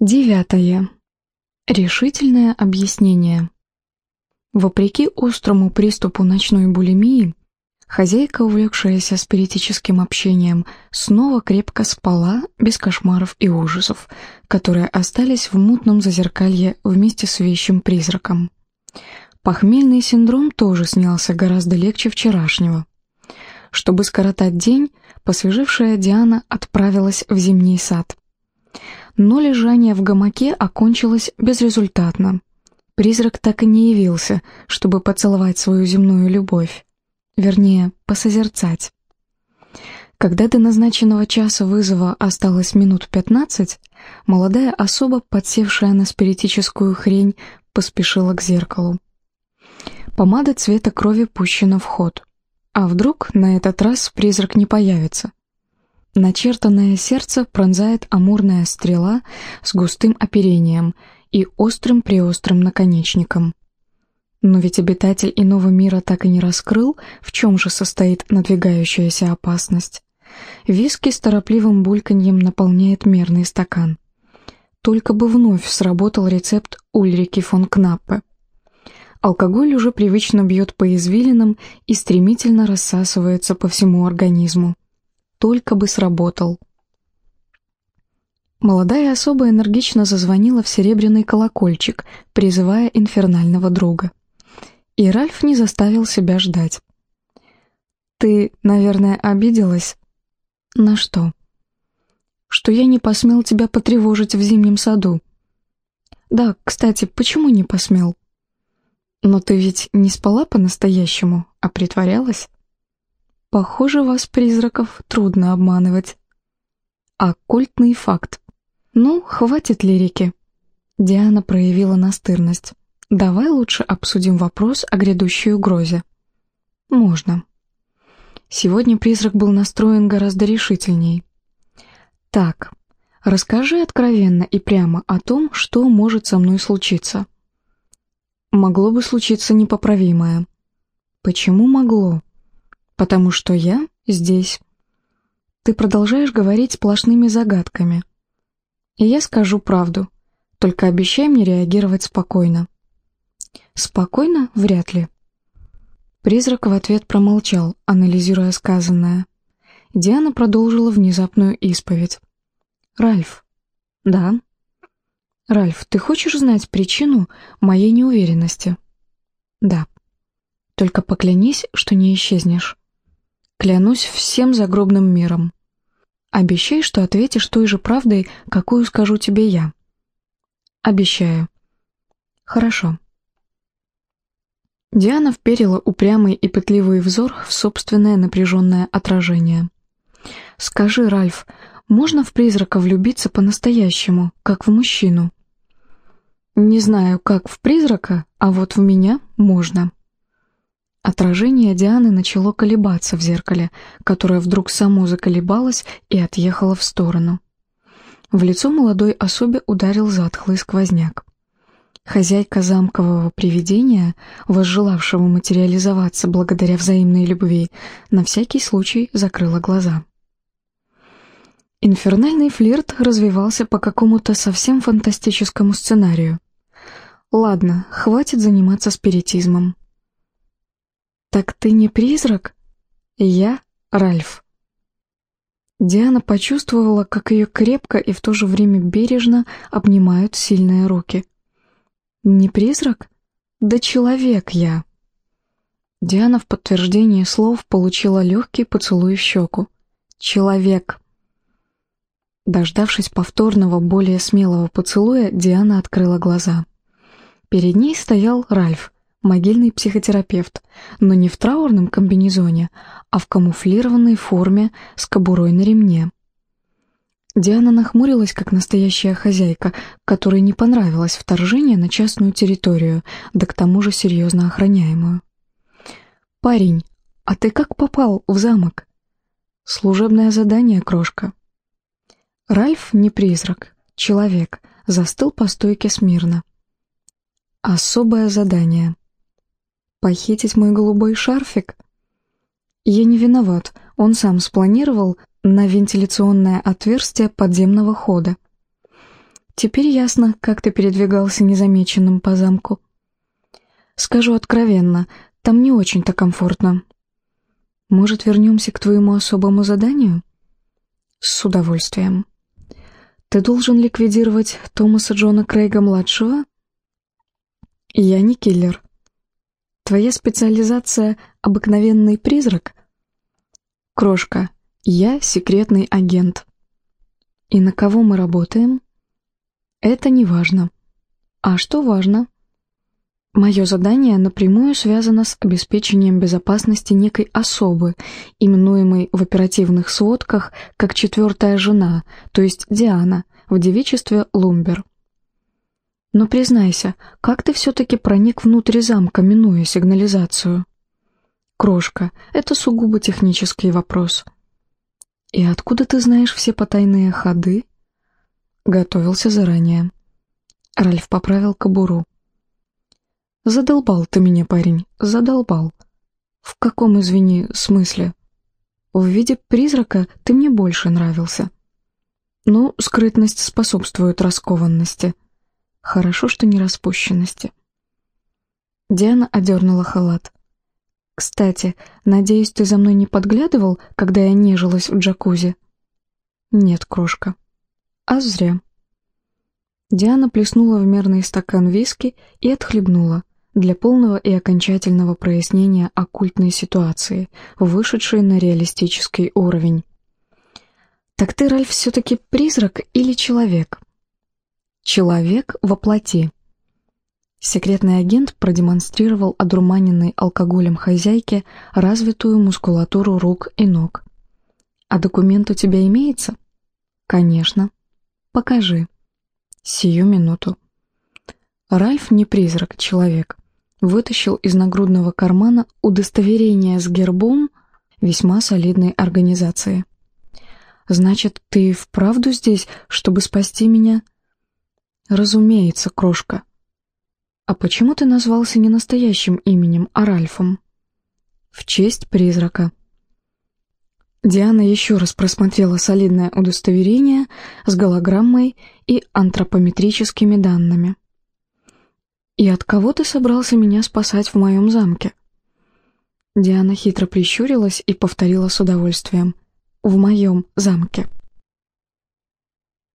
Девятое. Решительное объяснение. Вопреки острому приступу ночной булимии, хозяйка, увлекшаяся спиритическим общением, снова крепко спала без кошмаров и ужасов, которые остались в мутном зазеркалье вместе с вещим призраком. Похмельный синдром тоже снялся гораздо легче вчерашнего. Чтобы скоротать день, посвежевшая Диана отправилась в зимний сад – но лежание в гамаке окончилось безрезультатно. Призрак так и не явился, чтобы поцеловать свою земную любовь. Вернее, посозерцать. Когда до назначенного часа вызова осталось минут пятнадцать, молодая особа, подсевшая на спиритическую хрень, поспешила к зеркалу. Помада цвета крови пущена в ход. А вдруг на этот раз призрак не появится? Начертанное сердце пронзает амурная стрела с густым оперением и острым-преострым наконечником. Но ведь обитатель иного мира так и не раскрыл, в чем же состоит надвигающаяся опасность. Виски с торопливым бульканьем наполняет мерный стакан. Только бы вновь сработал рецепт Ульрики фон Кнаппе. Алкоголь уже привычно бьет по извилинам и стремительно рассасывается по всему организму только бы сработал. Молодая особа энергично зазвонила в серебряный колокольчик, призывая инфернального друга. И Ральф не заставил себя ждать. «Ты, наверное, обиделась?» «На что?» «Что я не посмел тебя потревожить в зимнем саду». «Да, кстати, почему не посмел?» «Но ты ведь не спала по-настоящему, а притворялась?» Похоже, вас, призраков, трудно обманывать. Оккультный факт. Ну, хватит лирики. Диана проявила настырность. Давай лучше обсудим вопрос о грядущей угрозе. Можно. Сегодня призрак был настроен гораздо решительней. Так, расскажи откровенно и прямо о том, что может со мной случиться. Могло бы случиться непоправимое. Почему могло? Потому что я здесь. Ты продолжаешь говорить сплошными загадками. И я скажу правду, только обещай мне реагировать спокойно. Спокойно? Вряд ли. Призрак в ответ промолчал, анализируя сказанное. Диана продолжила внезапную исповедь. «Ральф». «Да». «Ральф, ты хочешь знать причину моей неуверенности?» «Да». «Только поклянись, что не исчезнешь». Клянусь всем загробным миром. Обещай, что ответишь той же правдой, какую скажу тебе я. Обещаю. Хорошо. Диана вперила упрямый и пытливый взор в собственное напряженное отражение. «Скажи, Ральф, можно в призрака влюбиться по-настоящему, как в мужчину?» «Не знаю, как в призрака, а вот в меня можно». Отражение Дианы начало колебаться в зеркале, которое вдруг само заколебалось и отъехало в сторону. В лицо молодой особе ударил затхлый сквозняк. Хозяйка замкового привидения, возжелавшего материализоваться благодаря взаимной любви, на всякий случай закрыла глаза. Инфернальный флирт развивался по какому-то совсем фантастическому сценарию. Ладно, хватит заниматься спиритизмом. «Так ты не призрак?» «Я Ральф». Диана почувствовала, как ее крепко и в то же время бережно обнимают сильные руки. «Не призрак? Да человек я!» Диана в подтверждение слов получила легкий поцелуй в щеку. «Человек!» Дождавшись повторного, более смелого поцелуя, Диана открыла глаза. Перед ней стоял Ральф, могильный психотерапевт, но не в траурном комбинезоне, а в камуфлированной форме с кобурой на ремне. Диана нахмурилась, как настоящая хозяйка, которой не понравилось вторжение на частную территорию, да к тому же серьезно охраняемую. «Парень, а ты как попал в замок?» «Служебное задание, крошка». Ральф не призрак, человек, застыл по стойке смирно. «Особое задание», Похитить мой голубой шарфик? Я не виноват, он сам спланировал на вентиляционное отверстие подземного хода. Теперь ясно, как ты передвигался незамеченным по замку. Скажу откровенно, там не очень-то комфортно. Может, вернемся к твоему особому заданию? С удовольствием. Ты должен ликвидировать Томаса Джона Крейга-младшего? Я не киллер. Твоя специализация — обыкновенный призрак? Крошка, я секретный агент. И на кого мы работаем? Это не важно. А что важно? Мое задание напрямую связано с обеспечением безопасности некой особы, именуемой в оперативных сводках как четвертая жена, то есть Диана, в девичестве Лумбер. Но признайся, как ты все-таки проник внутрь замка, минуя сигнализацию? Крошка, это сугубо технический вопрос. И откуда ты знаешь все потайные ходы? Готовился заранее. Ральф поправил кобуру. Задолбал ты меня, парень, задолбал. В каком, извини, смысле? В виде призрака ты мне больше нравился. Ну, скрытность способствует раскованности. Хорошо, что не распущенности. Диана одернула халат. «Кстати, надеюсь, ты за мной не подглядывал, когда я нежилась в джакузи?» «Нет, крошка». «А зря». Диана плеснула в мерный стакан виски и отхлебнула для полного и окончательного прояснения оккультной ситуации, вышедшей на реалистический уровень. «Так ты, Ральф, все-таки призрак или человек?» «Человек во плоти». Секретный агент продемонстрировал одурманенной алкоголем хозяйке развитую мускулатуру рук и ног. «А документ у тебя имеется?» «Конечно». «Покажи». «Сию минуту». Ральф не призрак, человек вытащил из нагрудного кармана удостоверение с гербом весьма солидной организации. «Значит, ты вправду здесь, чтобы спасти меня?» «Разумеется, крошка». «А почему ты назвался не настоящим именем, а Ральфом?» «В честь призрака». Диана еще раз просмотрела солидное удостоверение с голограммой и антропометрическими данными. «И от кого ты собрался меня спасать в моем замке?» Диана хитро прищурилась и повторила с удовольствием. «В моем замке».